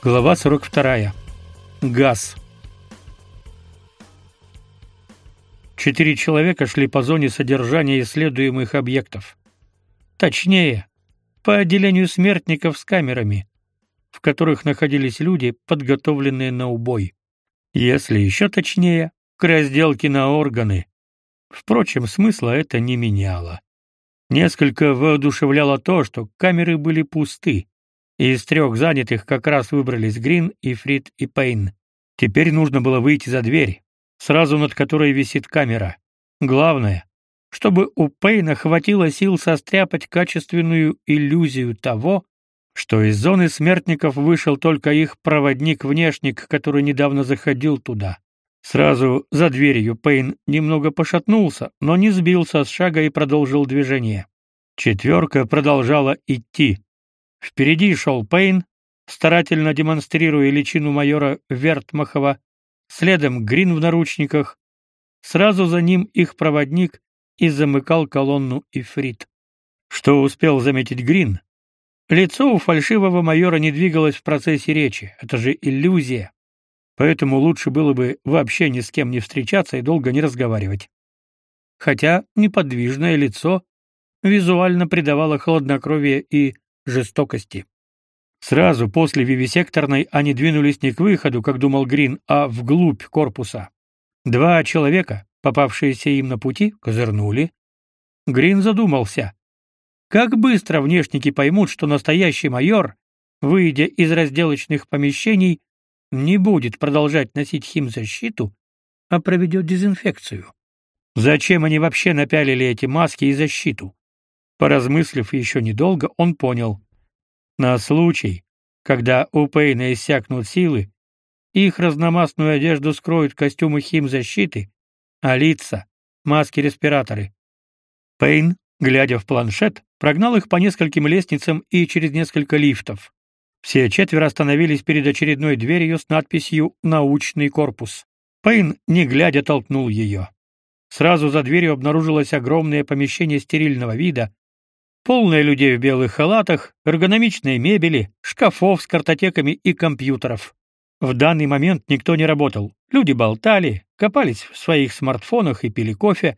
Глава 42. Газ. Четыре человека шли по зоне содержания исследуемых объектов. Точнее, по отделению смертников с камерами, в которых находились люди, подготовленные на убой. Если еще точнее, к разделке на органы. Впрочем, смысла это не меняло. Несколько воодушевляло то, что камеры были пусты. Из трех занятых как раз выбрались Грин, и Фрид и Пейн. Теперь нужно было выйти за дверь, сразу над которой висит камера. Главное, чтобы у Пейна хватило сил состряпать качественную иллюзию того, что из зоны смертников вышел только их проводник-внешник, который недавно заходил туда. Сразу за дверью Пейн немного пошатнулся, но не сбился с шага и продолжил движение. Четверка продолжала идти. Впереди шел Пейн, старательно демонстрируя личину майора Вертмахова, следом Грин в наручниках, сразу за ним их проводник и замыкал колонну Ифрит. Что успел заметить Грин? Лицо у фальшивого майора не двигалось в процессе речи, это же иллюзия. Поэтому лучше было бы вообще ни с кем не встречаться и долго не разговаривать. Хотя неподвижное лицо визуально придавало хладнокровие и жестокости. Сразу после вивисекторной они двинулись не к выходу, как думал Грин, а вглубь корпуса. Два человека, попавшиеся им на пути, козырнули. Грин задумался. Как быстро внешники поймут, что настоящий майор, выйдя из разделочных помещений, не будет продолжать носить химзащиту, а проведет дезинфекцию. Зачем они вообще напялили эти маски и защиту? Поразмыслив еще недолго, он понял. На случай, когда у Пейна иссякнут силы, их разномастную одежду скроют костюмы химзащиты, а лица — маски-респираторы. Пейн, глядя в планшет, прогнал их по нескольким лестницам и через несколько лифтов. Все четверо остановились перед очередной дверью с надписью «Научный корпус». Пейн, не глядя, толкнул ее. Сразу за дверью обнаружилось огромное помещение стерильного вида, полное людей в белых халатах, эргономичной мебели, шкафов с картотеками и компьютеров. В данный момент никто не работал. Люди болтали, копались в своих смартфонах и пили кофе,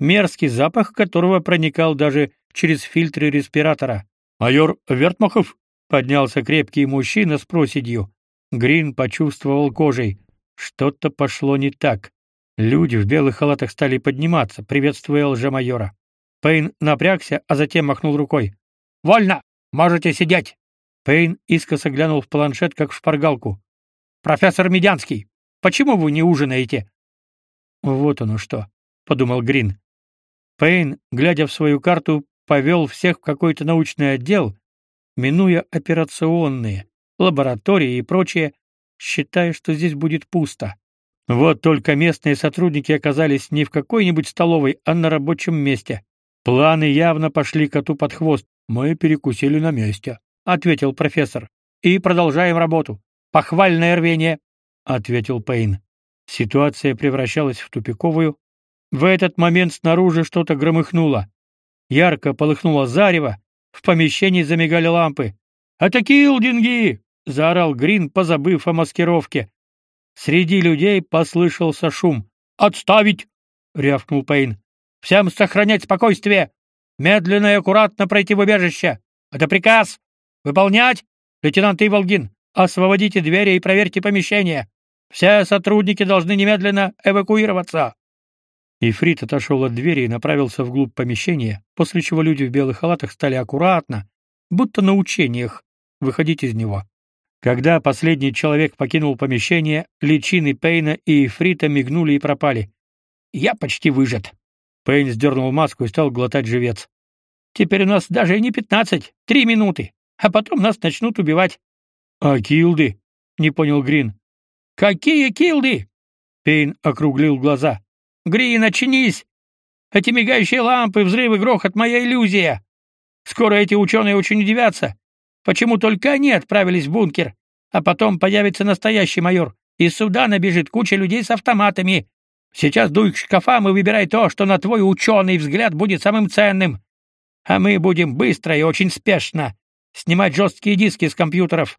мерзкий запах которого проникал даже через фильтры респиратора. «Майор Вертмахов?» — поднялся крепкий мужчина с проседью. Грин почувствовал кожей. Что-то пошло не так. Люди в белых халатах стали подниматься, приветствуя лжемайора. Пейн напрягся, а затем махнул рукой. «Вольно! Можете сидеть!» Пейн искоса глянул в планшет, как в шпаргалку. «Профессор Медянский, почему вы не ужинаете?» «Вот оно что», — подумал Грин. Пейн, глядя в свою карту, повел всех в какой-то научный отдел, минуя операционные, лаборатории и прочее, считая, что здесь будет пусто. Вот только местные сотрудники оказались не в какой-нибудь столовой, а на рабочем месте. Планы явно пошли коту под хвост. Мы перекусили на месте, ответил профессор. И продолжаем работу. Похвальное рвение, ответил Пейн. Ситуация превращалась в тупиковую. В этот момент снаружи что-то громыхнуло. Ярко полыхнуло зарево, в помещении замигали лампы. «Это килдинги!» — заорал Грин, позабыв о маскировке. Среди людей послышался шум. «Отставить!» — рявкнул Пейн. Всем сохранять спокойствие. Медленно и аккуратно пройти в убежище. Это приказ. Выполнять. Лейтенант Иволгин, освободите двери и проверьте помещение. Все сотрудники должны немедленно эвакуироваться. Ифрит отошел от двери и направился вглубь помещения, после чего люди в белых халатах стали аккуратно, будто на учениях, выходить из него. Когда последний человек покинул помещение, личины Пейна и Ифрита мигнули и пропали. «Я почти выжат», Пейн сдернул маску и стал глотать живец. Теперь у нас даже не пятнадцать, три минуты, а потом нас начнут убивать. А килды? Не понял Грин. Какие килды? Пейн округлил глаза. Грин, очнись! Эти мигающие лампы, взрывы, грохот моя иллюзия. Скоро эти ученые очень удивятся. Почему только они отправились в бункер, а потом появится настоящий майор, и сюда набежит куча людей с автоматами, Сейчас дуй к шкафам и выбирай то, что на твой ученый взгляд будет самым ценным. А мы будем быстро и очень спешно снимать жесткие диски с компьютеров.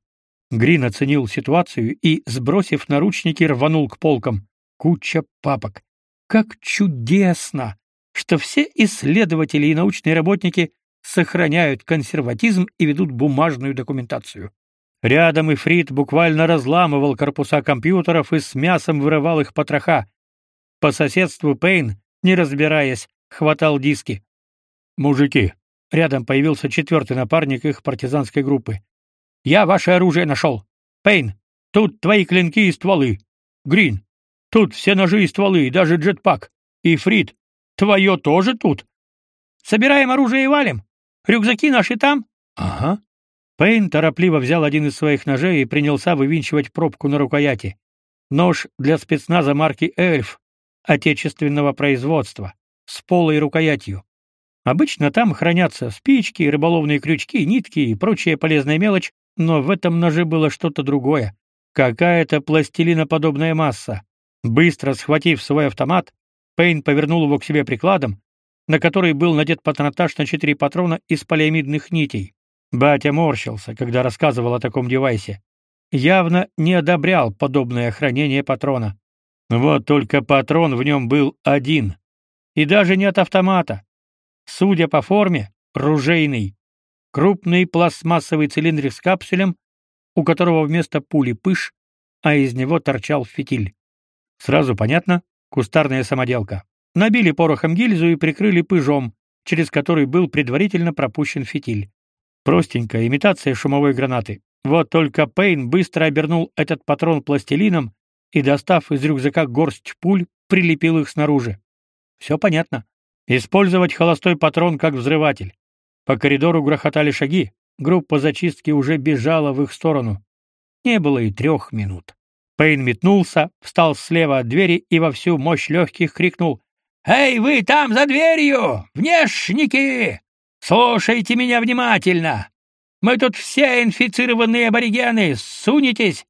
Грин оценил ситуацию и, сбросив наручники, рванул к полкам. Куча папок. Как чудесно, что все исследователи и научные работники сохраняют консерватизм и ведут бумажную документацию. Рядом Ифрит буквально разламывал корпуса компьютеров и с мясом вырывал их потроха. По соседству Пейн, не разбираясь, хватал диски. «Мужики!» Рядом появился четвертый напарник их партизанской группы. «Я ваше оружие нашел. Пейн, тут твои клинки и стволы. Грин, тут все ножи и стволы, даже джетпак. И Фрид, твое тоже тут. Собираем оружие и валим. Рюкзаки наши там?» «Ага». Пейн торопливо взял один из своих ножей и принялся вывинчивать пробку на рукояти. Нож для спецназа марки «Эльф» отечественного производства, с полой рукоятью. Обычно там хранятся спички, рыболовные крючки, нитки и прочая полезная мелочь, но в этом ноже было что-то другое. Какая-то пластилиноподобная масса. Быстро схватив свой автомат, Пейн повернул его к себе прикладом, на который был надет патронтаж на четыре патрона из полиамидных нитей. Батя морщился, когда рассказывал о таком девайсе. Явно не одобрял подобное хранение патрона. Вот только патрон в нем был один. И даже не от автомата. Судя по форме, ружейный. Крупный пластмассовый цилиндрик с капсулем, у которого вместо пули пыш, а из него торчал фитиль. Сразу понятно, кустарная самоделка. Набили порохом гильзу и прикрыли пыжом, через который был предварительно пропущен фитиль. Простенькая имитация шумовой гранаты. Вот только Пейн быстро обернул этот патрон пластилином и, достав из рюкзака горсть пуль, прилепил их снаружи. Все понятно. Использовать холостой патрон как взрыватель. По коридору грохотали шаги, группа зачистки уже бежала в их сторону. Не было и трех минут. Пейн метнулся, встал слева от двери и во всю мощь легких крикнул «Эй, вы там за дверью! Внешники! Слушайте меня внимательно! Мы тут все инфицированные аборигены! Сунетесь,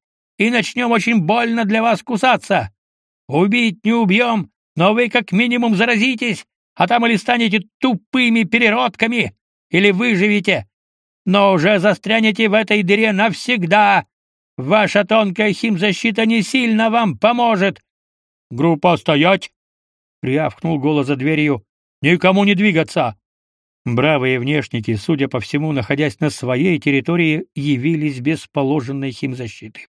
и начнем очень больно для вас кусаться! Убить не убьем, но вы как минимум заразитесь, а там или станете тупыми переродками, или выживете, но уже застрянете в этой дыре навсегда. Ваша тонкая химзащита не сильно вам поможет. Группа стоять, рявкнул голос за дверью. Никому не двигаться. Бравые внешники, судя по всему, находясь на своей территории, явились без положенной химзащиты.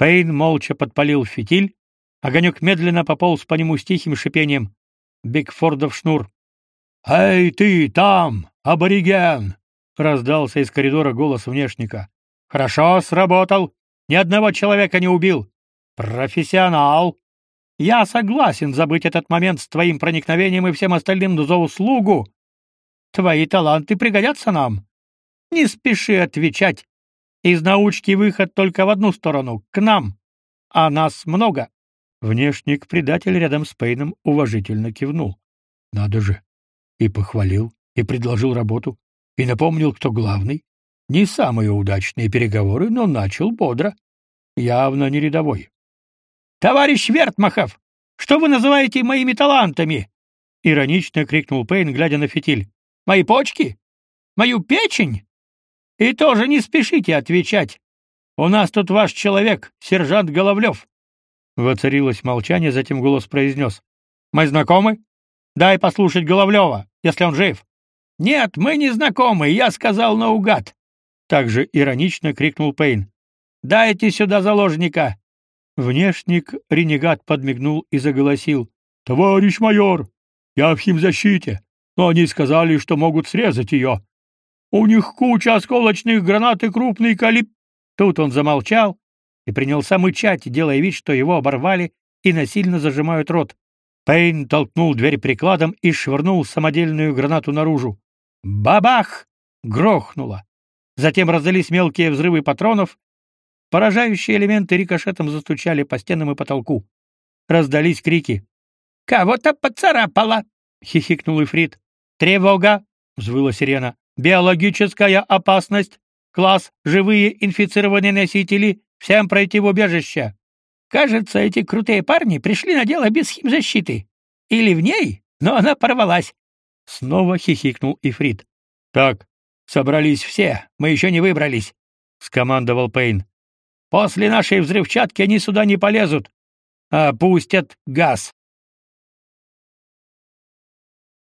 Пейн молча подпалил фитиль, огонек медленно пополз по нему с тихим шипением. Бигфордов шнур. «Эй, ты там, абориген!» — раздался из коридора голос внешника. «Хорошо сработал. Ни одного человека не убил. Профессионал. Я согласен забыть этот момент с твоим проникновением и всем остальным за услугу. Твои таланты пригодятся нам. Не спеши отвечать. Из научки выход только в одну сторону — к нам. А нас много. Внешник-предатель рядом с Пейном уважительно кивнул. Надо же. И похвалил, и предложил работу, и напомнил, кто главный. Не самые удачные переговоры, но начал бодро. Явно не рядовой. «Товарищ Вертмахов, что вы называете моими талантами?» Иронично крикнул Пейн, глядя на фитиль. «Мои почки? Мою печень? И тоже не спешите отвечать. У нас тут ваш человек, сержант Головлев. Воцарилось молчание, затем голос произнес. «Мы знакомы? Дай послушать Головлева, если он жив». «Нет, мы не знакомы, я сказал наугад!» Также иронично крикнул Пейн. «Дайте сюда заложника!» Внешник ренегат подмигнул и заголосил. «Товарищ майор, я в химзащите, но они сказали, что могут срезать ее. У них куча осколочных гранат и крупный калиб...» Тут он замолчал, и принялся мычать, делая вид, что его оборвали и насильно зажимают рот. Пейн толкнул дверь прикладом и швырнул самодельную гранату наружу. Бабах! Грохнуло. Затем раздались мелкие взрывы патронов. Поражающие элементы рикошетом застучали по стенам и потолку. Раздались крики. «Кого-то поцарапало!» — хихикнул Ифрит. «Тревога!» — взвыла сирена. «Биологическая опасность! Класс «Живые инфицированные носители» Всем пройти в убежище. Кажется, эти крутые парни пришли на дело без химзащиты. Или в ней, но она порвалась. Снова хихикнул Ифрит. Так, собрались все, мы еще не выбрались, скомандовал Пейн. После нашей взрывчатки они сюда не полезут, а пустят газ.